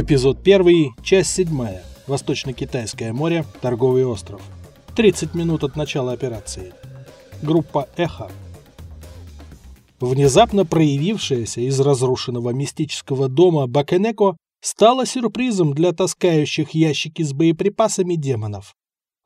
Эпизод 1, часть 7. Восточно-Китайское море, торговый остров. 30 минут от начала операции. Группа «Эхо». Внезапно проявившаяся из разрушенного мистического дома Бакенеко стала сюрпризом для таскающих ящики с боеприпасами демонов.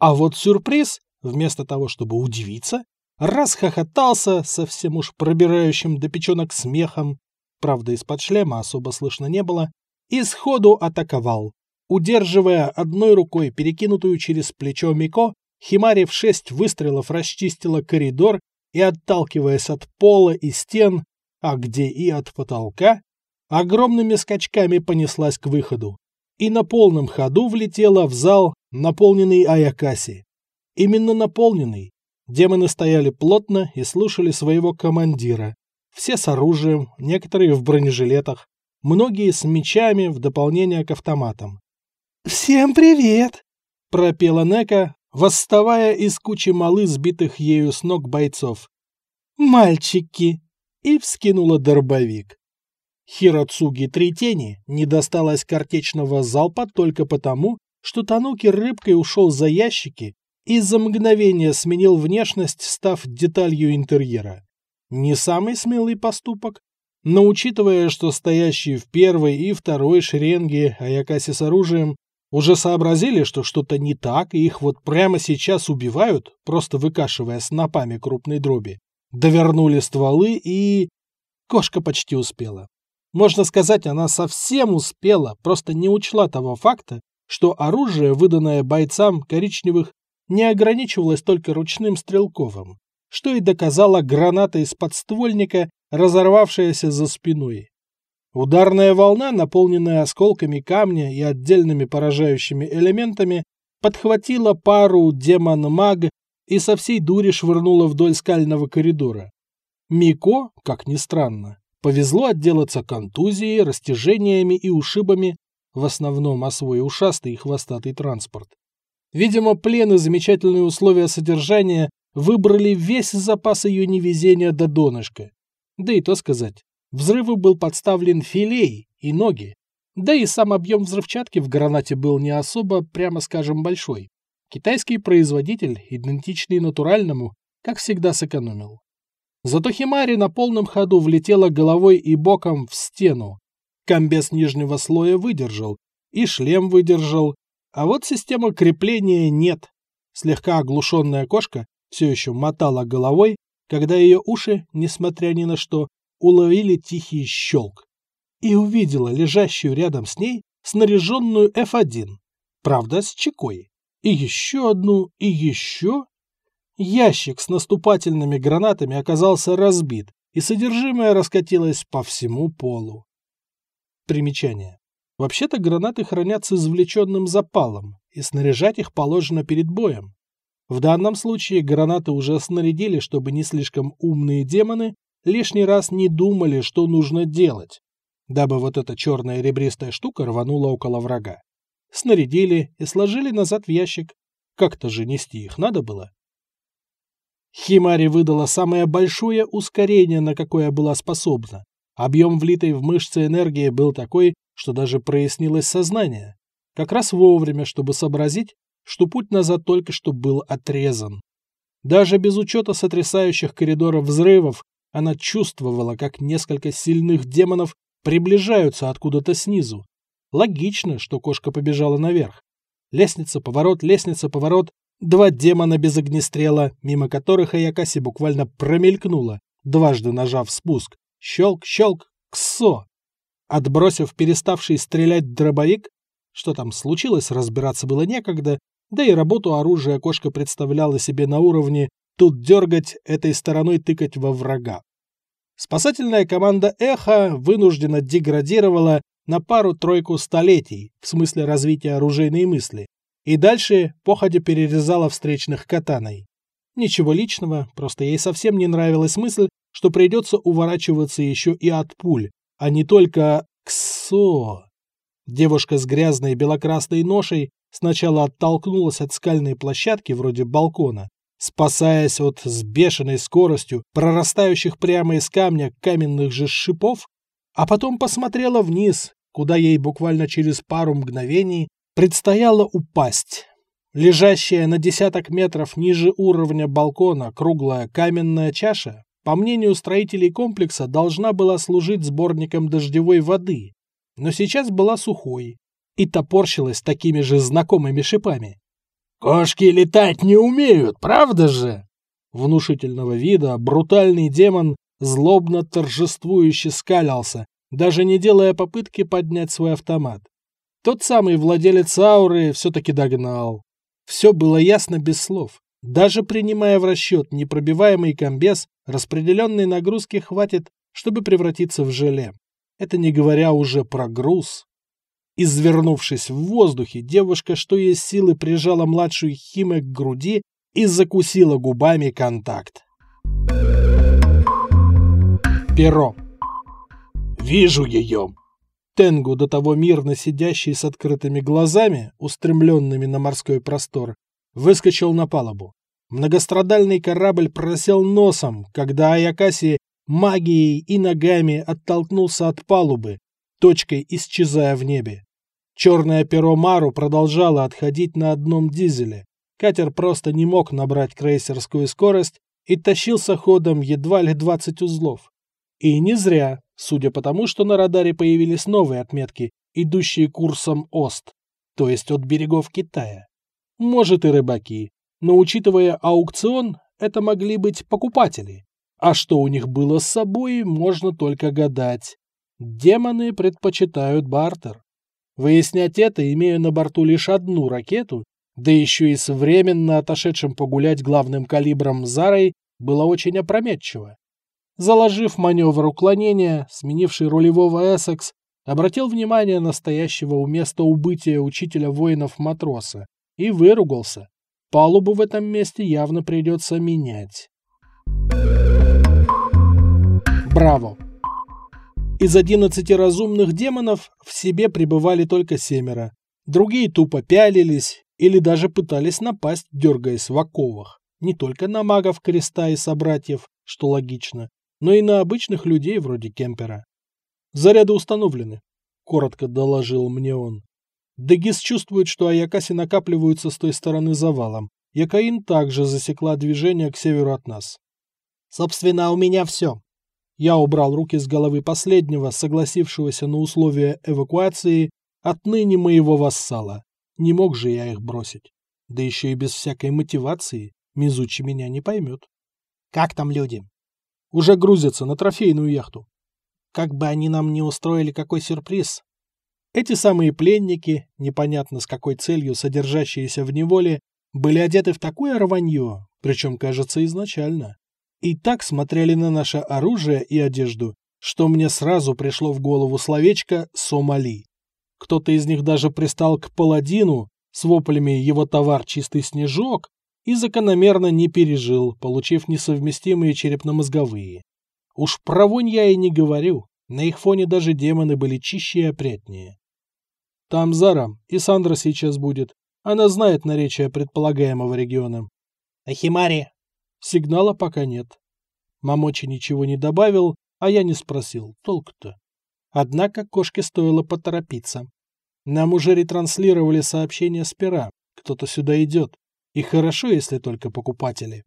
А вот сюрприз, вместо того, чтобы удивиться, расхохотался совсем уж пробирающим до печенок смехом, правда, из-под шлема особо слышно не было, и сходу атаковал. Удерживая одной рукой перекинутую через плечо Мико, Химари в шесть выстрелов расчистила коридор и, отталкиваясь от пола и стен, а где и от потолка, огромными скачками понеслась к выходу и на полном ходу влетела в зал, наполненный Аякаси. Именно наполненный. Демоны стояли плотно и слушали своего командира. Все с оружием, некоторые в бронежилетах многие с мечами в дополнение к автоматам. «Всем привет!» — пропела Нека, восставая из кучи малы сбитых ею с ног бойцов. «Мальчики!» — и вскинула дробовик. Хироцуги Три Тени не досталось картечного залпа только потому, что Тануки рыбкой ушел за ящики и за мгновение сменил внешность, став деталью интерьера. Не самый смелый поступок, но учитывая, что стоящие в первой и второй шеренге Аякаси с оружием уже сообразили, что что-то не так, и их вот прямо сейчас убивают, просто выкашивая снопами крупной дроби, довернули стволы и... Кошка почти успела. Можно сказать, она совсем успела, просто не учла того факта, что оружие, выданное бойцам коричневых, не ограничивалось только ручным стрелковым, что и доказала граната из подствольника разорвавшаяся за спиной. Ударная волна, наполненная осколками камня и отдельными поражающими элементами, подхватила пару демон-маг и со всей дури швырнула вдоль скального коридора. Мико, как ни странно, повезло отделаться контузией, растяжениями и ушибами, в основном о свой ушастый и хвостатый транспорт. Видимо, плен и замечательные условия содержания выбрали весь запас ее невезения до донышка. Да и то сказать, взрыву был подставлен филей и ноги. Да и сам объем взрывчатки в гранате был не особо, прямо скажем, большой. Китайский производитель, идентичный натуральному, как всегда сэкономил. Зато Химари на полном ходу влетела головой и боком в стену. Комбез нижнего слоя выдержал, и шлем выдержал, а вот системы крепления нет. Слегка оглушенная кошка все еще мотала головой, когда ее уши, несмотря ни на что, уловили тихий щелк. И увидела лежащую рядом с ней снаряженную F1, правда, с чекой. И еще одну, и еще. Ящик с наступательными гранатами оказался разбит, и содержимое раскатилось по всему полу. Примечание. Вообще-то гранаты хранятся извлеченным запалом, и снаряжать их положено перед боем. В данном случае гранаты уже снарядили, чтобы не слишком умные демоны лишний раз не думали, что нужно делать, дабы вот эта черная ребристая штука рванула около врага. Снарядили и сложили назад в ящик. Как-то же нести их надо было. Химари выдала самое большое ускорение, на какое была способна. Объем влитой в мышцы энергии был такой, что даже прояснилось сознание. Как раз вовремя, чтобы сообразить, что путь назад только что был отрезан. Даже без учета сотрясающих коридоров взрывов, она чувствовала, как несколько сильных демонов приближаются откуда-то снизу. Логично, что кошка побежала наверх. Лестница, поворот, лестница, поворот. Два демона без огнестрела, мимо которых Аякаси буквально промелькнула, дважды нажав спуск. Щелк, щелк, ксо. Отбросив переставший стрелять дробовик, что там случилось, разбираться было некогда, да и работу оружия кошка представляла себе на уровне тут дергать, этой стороной тыкать во врага. Спасательная команда «Эхо» вынужденно деградировала на пару-тройку столетий в смысле развития оружейной мысли, и дальше походя перерезала встречных катаной. Ничего личного, просто ей совсем не нравилась мысль, что придется уворачиваться еще и от пуль, а не только «ксо». Девушка с грязной белокрасной ношей сначала оттолкнулась от скальной площадки вроде балкона, спасаясь от с бешеной скоростью прорастающих прямо из камня каменных же шипов, а потом посмотрела вниз, куда ей буквально через пару мгновений предстояло упасть. Лежащая на десяток метров ниже уровня балкона круглая каменная чаша, по мнению строителей комплекса, должна была служить сборником дождевой воды, но сейчас была сухой и топорщилась такими же знакомыми шипами. «Кошки летать не умеют, правда же?» Внушительного вида брутальный демон злобно торжествующе скалялся, даже не делая попытки поднять свой автомат. Тот самый владелец ауры все-таки догнал. Все было ясно без слов. Даже принимая в расчет непробиваемый комбез, распределенной нагрузки хватит, чтобы превратиться в желе. Это не говоря уже про груз. Извернувшись в воздухе, девушка, что есть силы, прижала младшую Химе к груди и закусила губами контакт. Перо. «Вижу ее!» Тенгу, до того мирно сидящий с открытыми глазами, устремленными на морской простор, выскочил на палубу. Многострадальный корабль просел носом, когда Аякаси магией и ногами оттолкнулся от палубы, точкой исчезая в небе. Черное перо Мару продолжало отходить на одном дизеле. Катер просто не мог набрать крейсерскую скорость и тащился ходом едва ли 20 узлов. И не зря. Судя по тому, что на радаре появились новые отметки, идущие курсом Ост, то есть от берегов Китая. Может и рыбаки, но учитывая аукцион, это могли быть покупатели. А что у них было с собой, можно только гадать. Демоны предпочитают бартер. Выяснять это, имея на борту лишь одну ракету, да еще и с временно отошедшим погулять главным калибром Зарой, было очень опрометчиво. Заложив маневр уклонения, сменивший рулевого Эссекс, обратил внимание на стоящего у места убытия учителя воинов матроса и выругался. Палубу в этом месте явно придется менять. Браво! Из одиннадцати разумных демонов в себе пребывали только семеро. Другие тупо пялились или даже пытались напасть, дергаясь в оковах. Не только на магов креста и собратьев, что логично, но и на обычных людей вроде Кемпера. Заряды установлены, коротко доложил мне он. Дегис чувствует, что Аякаси накапливаются с той стороны завалом. Якаин также засекла движение к северу от нас. Собственно, у меня все. Я убрал руки с головы последнего, согласившегося на условия эвакуации, отныне моего вассала. Не мог же я их бросить. Да еще и без всякой мотивации. Мизучи меня не поймет. Как там люди? Уже грузятся на трофейную яхту. Как бы они нам не устроили какой сюрприз. Эти самые пленники, непонятно с какой целью содержащиеся в неволе, были одеты в такое рванье, причем, кажется, изначально. И так смотрели на наше оружие и одежду, что мне сразу пришло в голову словечко «Сомали». Кто-то из них даже пристал к паладину с воплями «Его товар чистый снежок», и закономерно не пережил, получив несовместимые черепно-мозговые. Уж про вонь я и не говорю, на их фоне даже демоны были чище и опрятнее. Там Зара, и Сандра сейчас будет. Она знает наречие предполагаемого региона. Ахимари. Сигнала пока нет. Мамочи ничего не добавил, а я не спросил, толк-то. Однако кошке стоило поторопиться. Нам уже ретранслировали сообщение с пера. Кто-то сюда идет. И хорошо, если только покупатели.